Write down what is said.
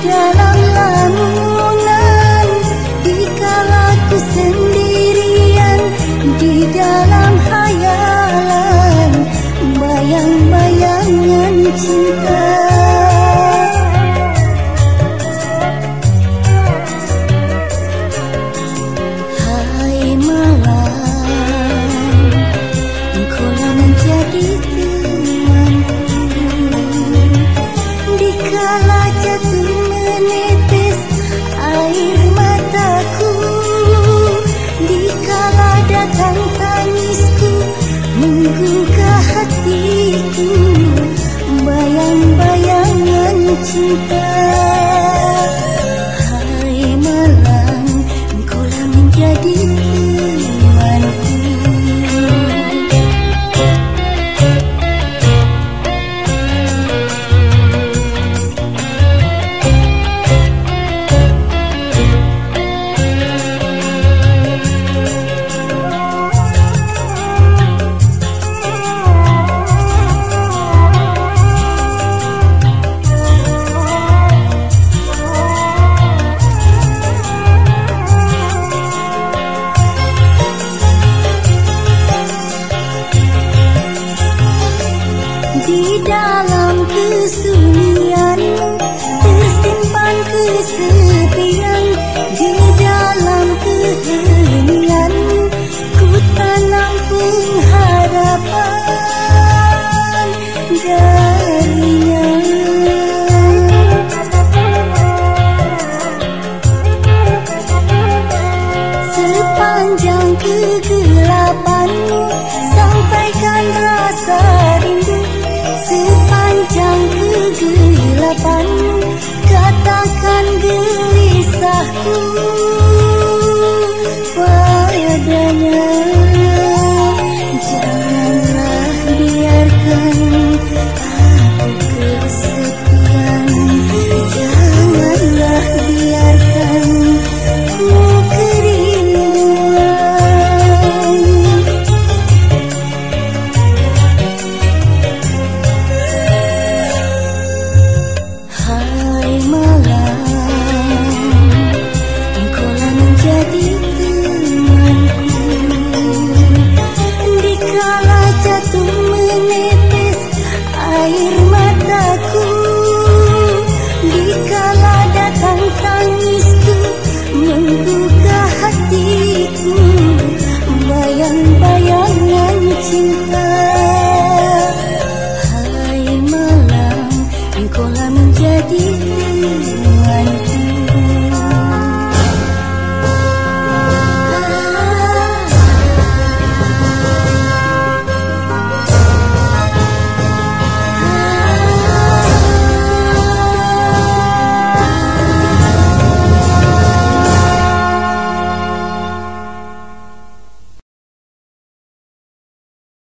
dalam lamunan Dikala ku sendirian Di dalam hayalan Bayang-bayangan cinta. Hai malam Engkaulah menjadi temanku. Dikala jatuh Minggu hatiku? Bayang-bayangan cinta di dalam kesunyian tersimpan kesunyian Katakan gelisahku. sing